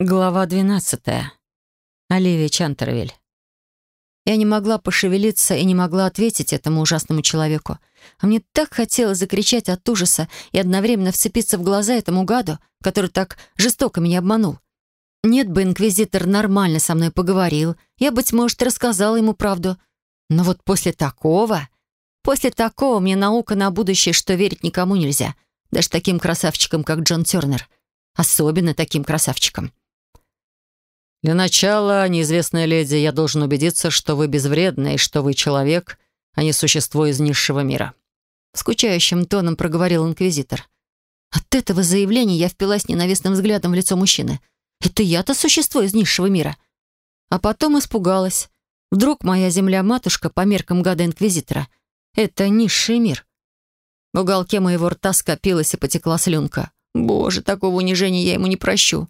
Глава 12. Оливия Чантервиль. Я не могла пошевелиться и не могла ответить этому ужасному человеку. А мне так хотелось закричать от ужаса и одновременно вцепиться в глаза этому гаду, который так жестоко меня обманул. Нет бы инквизитор нормально со мной поговорил, я, быть может, рассказала ему правду. Но вот после такого... После такого мне наука на будущее, что верить никому нельзя. Даже таким красавчикам, как Джон Тернер. Особенно таким красавчикам. «Для начала, неизвестная леди, я должен убедиться, что вы безвредны и что вы человек, а не существо из низшего мира». Скучающим тоном проговорил инквизитор. От этого заявления я впилась ненавистным взглядом в лицо мужчины. «Это я-то существо из низшего мира?» А потом испугалась. Вдруг моя земля-матушка по меркам гада-инквизитора — это низший мир. В уголке моего рта скопилась и потекла слюнка. Боже, такого унижения я ему не прощу.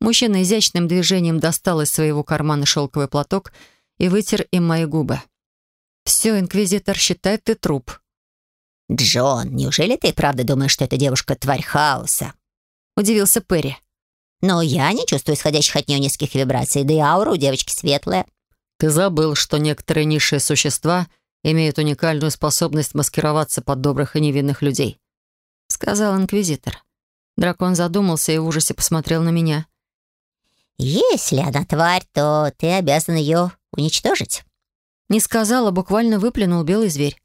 Мужчина изящным движением достал из своего кармана шелковый платок и вытер им мои губы. «Все, инквизитор, считай, ты труп». «Джон, неужели ты правда думаешь, что эта девушка — тварь хаоса?» — удивился Перри. «Но я не чувствую исходящих от нее низких вибраций, да и аура у девочки светлая». «Ты забыл, что некоторые низшие существа имеют уникальную способность маскироваться под добрых и невинных людей», — сказал инквизитор. Дракон задумался и в ужасе посмотрел на меня. «Если она тварь, то ты обязан ее уничтожить». Не сказала, буквально выплюнул белый зверь.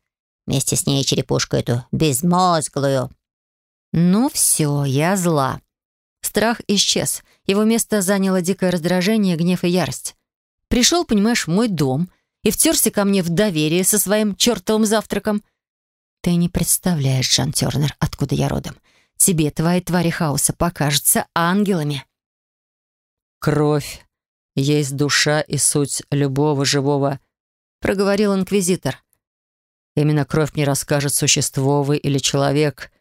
Вместе с ней черепушку эту безмозглую. Ну все, я зла. Страх исчез. Его место заняло дикое раздражение, гнев и ярость. Пришел, понимаешь, в мой дом и втерся ко мне в доверие со своим чертовым завтраком. Ты не представляешь, Жан Тернер, откуда я родом. Тебе твои твари хаоса покажутся ангелами. «Кровь есть душа и суть любого живого», — проговорил инквизитор. «Именно кровь мне расскажет, существо вы или человек.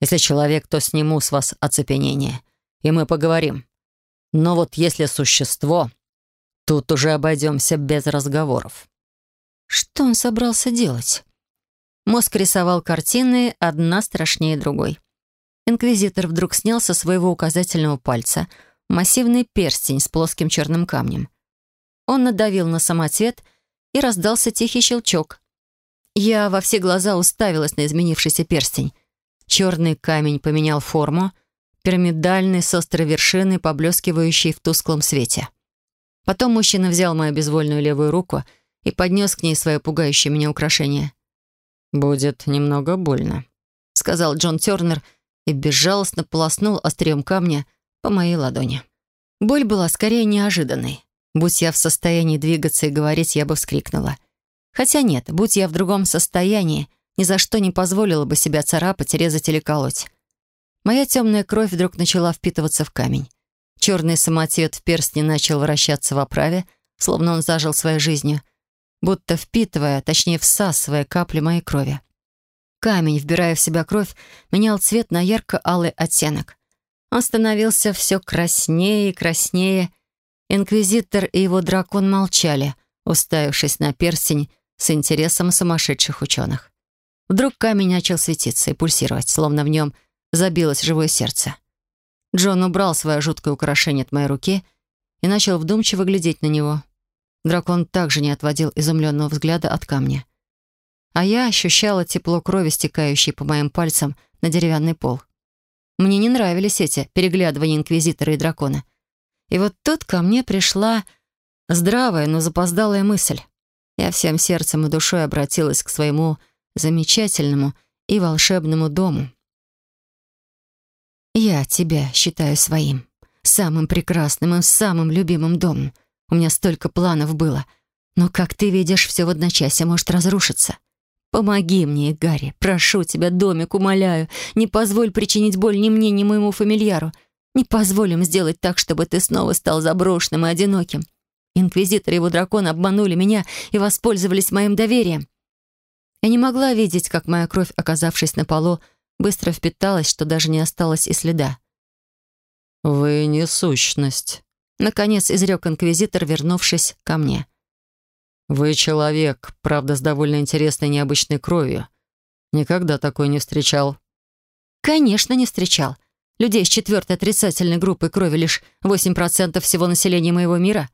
Если человек, то сниму с вас оцепенение, и мы поговорим. Но вот если существо, тут уже обойдемся без разговоров». Что он собрался делать? Мозг рисовал картины, одна страшнее другой. Инквизитор вдруг снял со своего указательного пальца — массивный перстень с плоским черным камнем. Он надавил на самоцвет, и раздался тихий щелчок. Я во все глаза уставилась на изменившийся перстень. Черный камень поменял форму, пирамидальный с острой вершиной, поблескивающий в тусклом свете. Потом мужчина взял мою безвольную левую руку и поднес к ней свое пугающее меня украшение. «Будет немного больно», — сказал Джон Тернер и безжалостно полоснул острием камня — по моей ладони. Боль была скорее неожиданной. Будь я в состоянии двигаться и говорить, я бы вскрикнула. Хотя нет, будь я в другом состоянии, ни за что не позволила бы себя царапать, резать или колоть. Моя темная кровь вдруг начала впитываться в камень. Черный самоцвет в перстне начал вращаться в оправе, словно он зажил своей жизнью, будто впитывая, точнее всасывая капли моей крови. Камень, вбирая в себя кровь, менял цвет на ярко-алый оттенок. Он становился все краснее и краснее. Инквизитор и его дракон молчали, уставившись на перстень с интересом сумасшедших ученых. Вдруг камень начал светиться и пульсировать, словно в нем забилось живое сердце. Джон убрал свое жуткое украшение от моей руки и начал вдумчиво глядеть на него. Дракон также не отводил изумленного взгляда от камня. А я ощущала тепло крови, стекающей по моим пальцам на деревянный пол. Мне не нравились эти переглядывания инквизитора и дракона. И вот тут ко мне пришла здравая, но запоздалая мысль. Я всем сердцем и душой обратилась к своему замечательному и волшебному дому. «Я тебя считаю своим, самым прекрасным и самым любимым домом. У меня столько планов было, но, как ты видишь, все в одночасье может разрушиться. Помоги мне, Гарри, прошу тебя, домик, умоляю. Не позволь причинить боль ни мне, ни моему фамильяру. Не позволим сделать так, чтобы ты снова стал заброшенным и одиноким. Инквизитор и его дракон обманули меня и воспользовались моим доверием. Я не могла видеть, как моя кровь, оказавшись на полу, быстро впиталась, что даже не осталось и следа. «Вы не сущность», — наконец изрек инквизитор, вернувшись ко мне. «Вы человек, правда, с довольно интересной необычной кровью. Никогда такой не встречал». «Конечно, не встречал. Людей с четвертой отрицательной группой крови лишь 8% всего населения моего мира.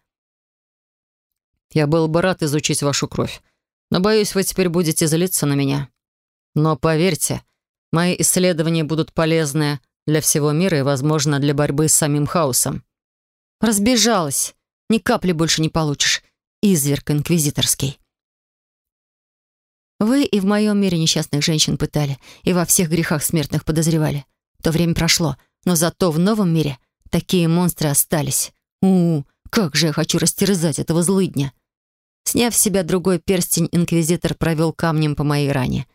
Я был бы рад изучить вашу кровь, но, боюсь, вы теперь будете злиться на меня. Но поверьте, мои исследования будут полезны для всего мира и, возможно, для борьбы с самим хаосом. Разбежалась. Ни капли больше не получишь. Изверг инквизиторский. Вы и в моем мире несчастных женщин пытали, и во всех грехах смертных подозревали. То время прошло, но зато в новом мире такие монстры остались. у, -у, как же я хочу растерзать этого злыдня. Сняв с себя другой перстень, инквизитор провел камнем по моей ране.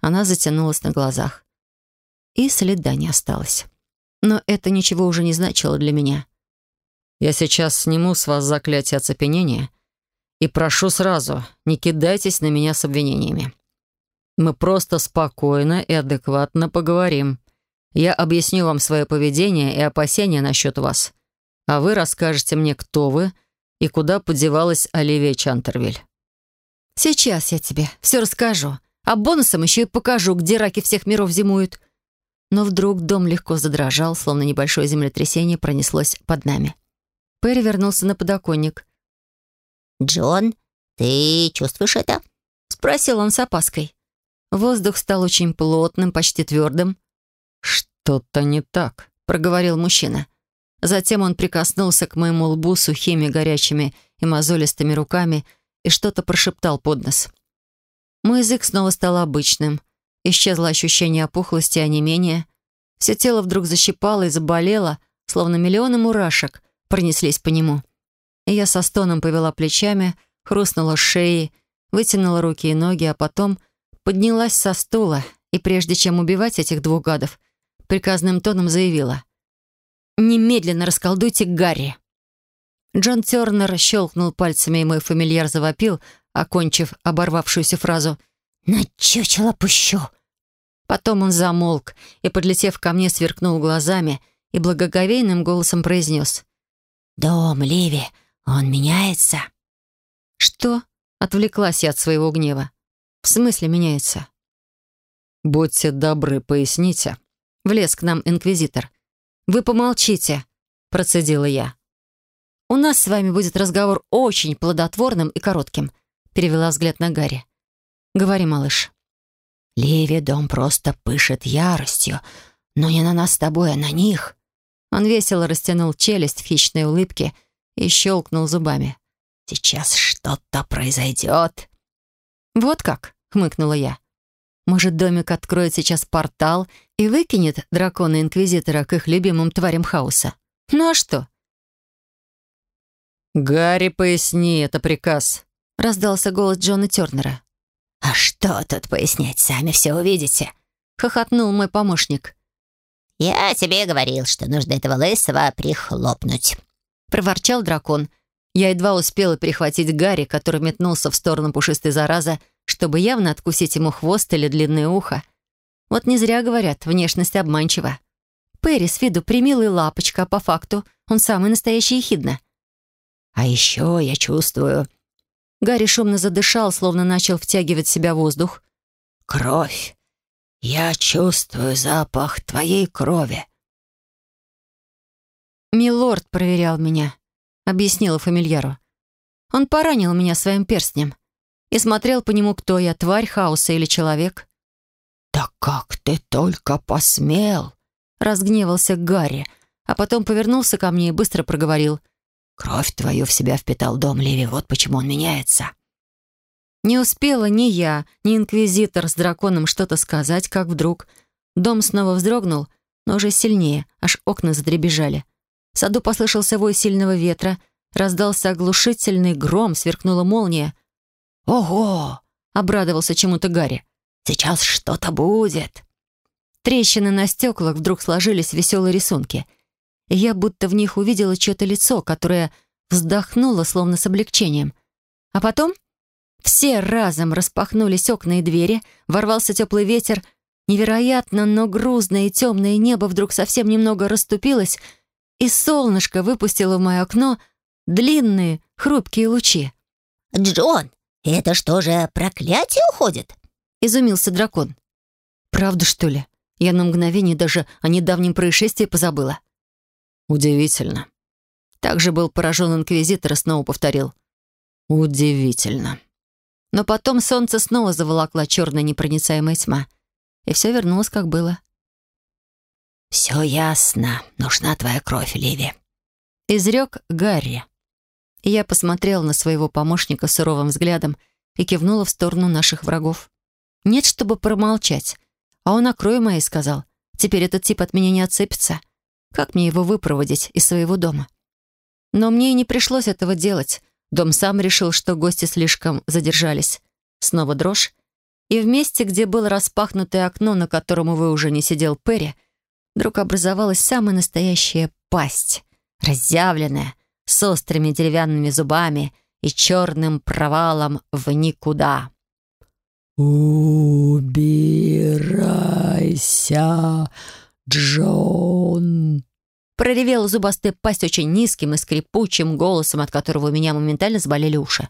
Она затянулась на глазах. И следа не осталось. Но это ничего уже не значило для меня. «Я сейчас сниму с вас заклятие оцепенения и прошу сразу, не кидайтесь на меня с обвинениями. Мы просто спокойно и адекватно поговорим. Я объясню вам свое поведение и опасения насчет вас, а вы расскажете мне, кто вы и куда подевалась Оливия Чантервиль. Сейчас я тебе все расскажу, а бонусом еще и покажу, где раки всех миров зимуют. Но вдруг дом легко задрожал, словно небольшое землетрясение пронеслось под нами. Перри вернулся на подоконник. «Джон, ты чувствуешь это?» — спросил он с опаской. Воздух стал очень плотным, почти твердым. «Что-то не так», — проговорил мужчина. Затем он прикоснулся к моему лбу сухими, горячими и мозолистыми руками и что-то прошептал под нос. Мой язык снова стал обычным. Исчезло ощущение опухлости и онемения. Все тело вдруг защипало и заболело, словно миллионы мурашек пронеслись по нему. И я со стоном повела плечами, хрустнула шеей, вытянула руки и ноги, а потом поднялась со стула и, прежде чем убивать этих двух гадов, приказным тоном заявила — «Немедленно расколдуйте Гарри!» Джон Тернер щелкнул пальцами, и мой фамильяр завопил, окончив оборвавшуюся фразу «На чучело пущу!». Потом он замолк и, подлетев ко мне, сверкнул глазами и благоговейным голосом произнес «Дом, Ливи, он меняется?» «Что?» — отвлеклась я от своего гнева. «В смысле меняется?» «Будьте добры, поясните». Влез к нам инквизитор. «Вы помолчите», — процедила я. «У нас с вами будет разговор очень плодотворным и коротким», — перевела взгляд на Гарри. «Говори, малыш». «Ливи дом просто пышет яростью, но не на нас с тобой, а на них». Он весело растянул челюсть в хищной улыбке и щелкнул зубами. «Сейчас что-то произойдет». «Вот как?» — хмыкнула я. Может, домик откроет сейчас портал и выкинет дракона-инквизитора к их любимым тварям хаоса? Ну а что? «Гарри, поясни, это приказ», — раздался голос Джона Тернера. «А что тут пояснять, сами все увидите», — хохотнул мой помощник. «Я тебе говорил, что нужно этого лысого прихлопнуть», — проворчал дракон. Я едва успела перехватить Гарри, который метнулся в сторону пушистой заразы, чтобы явно откусить ему хвост или длинное ухо. Вот не зря говорят, внешность обманчива. Перри с виду примилый лапочка, а по факту он самый настоящий ехидна. «А еще я чувствую...» Гарри шумно задышал, словно начал втягивать в себя воздух. «Кровь. Я чувствую запах твоей крови». «Милорд проверял меня», — объяснила фамильяру. «Он поранил меня своим перстнем и смотрел по нему, кто я, тварь хаоса или человек. «Да как ты только посмел!» — разгневался Гарри, а потом повернулся ко мне и быстро проговорил. «Кровь твою в себя впитал дом Леви, вот почему он меняется». Не успела ни я, ни инквизитор с драконом что-то сказать, как вдруг дом снова вздрогнул, но уже сильнее, аж окна задребежали. В саду послышался вой сильного ветра, раздался оглушительный гром, сверкнула молния. «Ого!» — обрадовался чему-то Гарри. «Сейчас что-то будет!» Трещины на стеклах вдруг сложились в веселые рисунки. Я будто в них увидела чье-то лицо, которое вздохнуло, словно с облегчением. А потом все разом распахнулись окна и двери, ворвался теплый ветер. Невероятно, но грузное и темное небо вдруг совсем немного расступилось, и солнышко выпустило в мое окно длинные, хрупкие лучи. «Джон, «Это что же, проклятие уходит?» — изумился дракон. «Правда, что ли?» Я на мгновение даже о недавнем происшествии позабыла. «Удивительно». Также был поражен инквизитор и снова повторил. «Удивительно». Но потом солнце снова заволокла черная непроницаемая тьма, и все вернулось, как было. «Все ясно. Нужна твоя кровь, Ливи», — изрек Гарри. Я посмотрела на своего помощника суровым взглядом и кивнула в сторону наших врагов. Нет, чтобы промолчать. А он о крови моей сказал. Теперь этот тип от меня не отцепится. Как мне его выпроводить из своего дома? Но мне и не пришлось этого делать. Дом сам решил, что гости слишком задержались. Снова дрожь. И в месте, где было распахнутое окно, на котором, увы, уже не сидел Перри, вдруг образовалась самая настоящая пасть, разъявленная, с острыми деревянными зубами и черным провалом в никуда. «Убирайся, Джон!» Проревела зубастая пасть очень низким и скрипучим голосом, от которого у меня моментально заболели уши.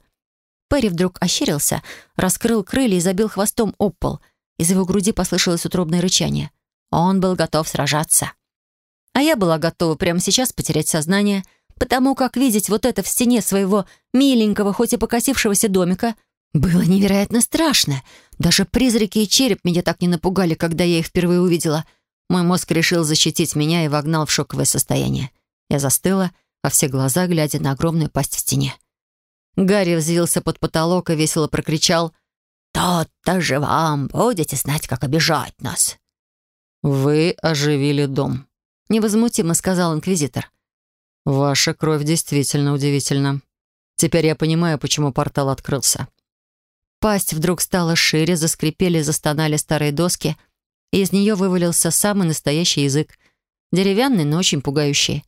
Перри вдруг ощерился, раскрыл крылья и забил хвостом об пол. Из его груди послышалось утробное рычание. Он был готов сражаться. А я была готова прямо сейчас потерять сознание, потому как видеть вот это в стене своего миленького, хоть и покосившегося домика, было невероятно страшно. Даже призраки и череп меня так не напугали, когда я их впервые увидела. Мой мозг решил защитить меня и вогнал в шоковое состояние. Я застыла, во все глаза глядя на огромную пасть в стене. Гарри взвился под потолок и весело прокричал «Тот-то же вам будете знать, как обижать нас!» «Вы оживили дом», — невозмутимо сказал инквизитор. «Ваша кровь действительно удивительна. Теперь я понимаю, почему портал открылся». Пасть вдруг стала шире, заскрипели, застонали старые доски, и из нее вывалился самый настоящий язык. Деревянный, но очень пугающий.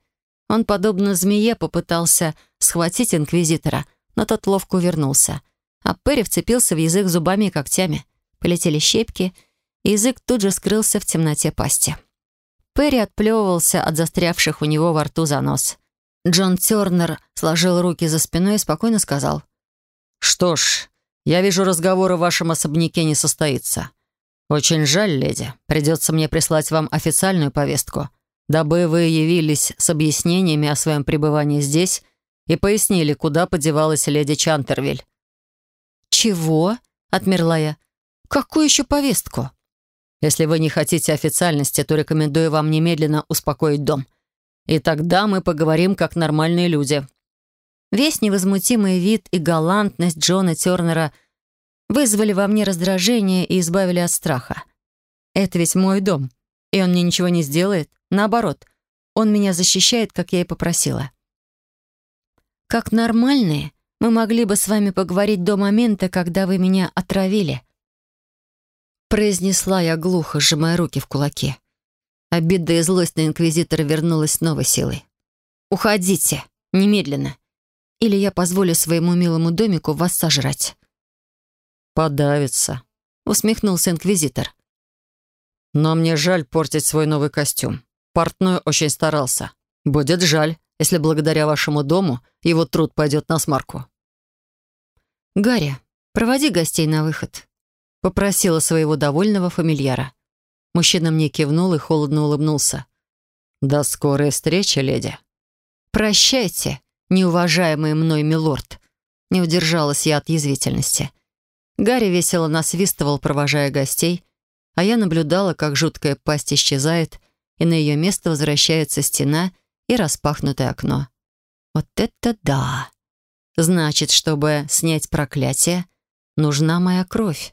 Он, подобно змее, попытался схватить инквизитора, но тот ловко увернулся. А Перри вцепился в язык зубами и когтями. Полетели щепки — язык тут же скрылся в темноте пасти. Перри отплевывался от застрявших у него во рту занос. Джон Тернер сложил руки за спиной и спокойно сказал. «Что ж, я вижу, разговор в вашем особняке не состоится. Очень жаль, леди. Придется мне прислать вам официальную повестку, дабы вы явились с объяснениями о своем пребывании здесь и пояснили, куда подевалась леди Чантервиль». «Чего?» — отмерла я. «Какую еще повестку?» Если вы не хотите официальности, то рекомендую вам немедленно успокоить дом. И тогда мы поговорим как нормальные люди». Весь невозмутимый вид и галантность Джона Тернера вызвали во мне раздражение и избавили от страха. Это ведь мой дом, и он мне ничего не сделает. Наоборот, он меня защищает, как я и попросила. Как нормальные, мы могли бы с вами поговорить до момента, когда вы меня отравили. Произнесла я глухо, сжимая руки в кулаки. Обида и злость на Инквизитора вернулась с новой силой. «Уходите! Немедленно! Или я позволю своему милому домику вас сожрать!» «Подавится», — усмехнулся Инквизитор. «Но мне жаль портить свой новый костюм. Портной очень старался. Будет жаль, если благодаря вашему дому его труд пойдет на смарку». «Гарри, проводи гостей на выход», Попросила своего довольного фамильяра. Мужчина мне кивнул и холодно улыбнулся. «До скорой встречи, леди». «Прощайте, неуважаемый мной милорд». Не удержалась я от язвительности. Гарри весело насвистывал, провожая гостей, а я наблюдала, как жуткая пасть исчезает, и на ее место возвращается стена и распахнутое окно. Вот это да! Значит, чтобы снять проклятие, нужна моя кровь.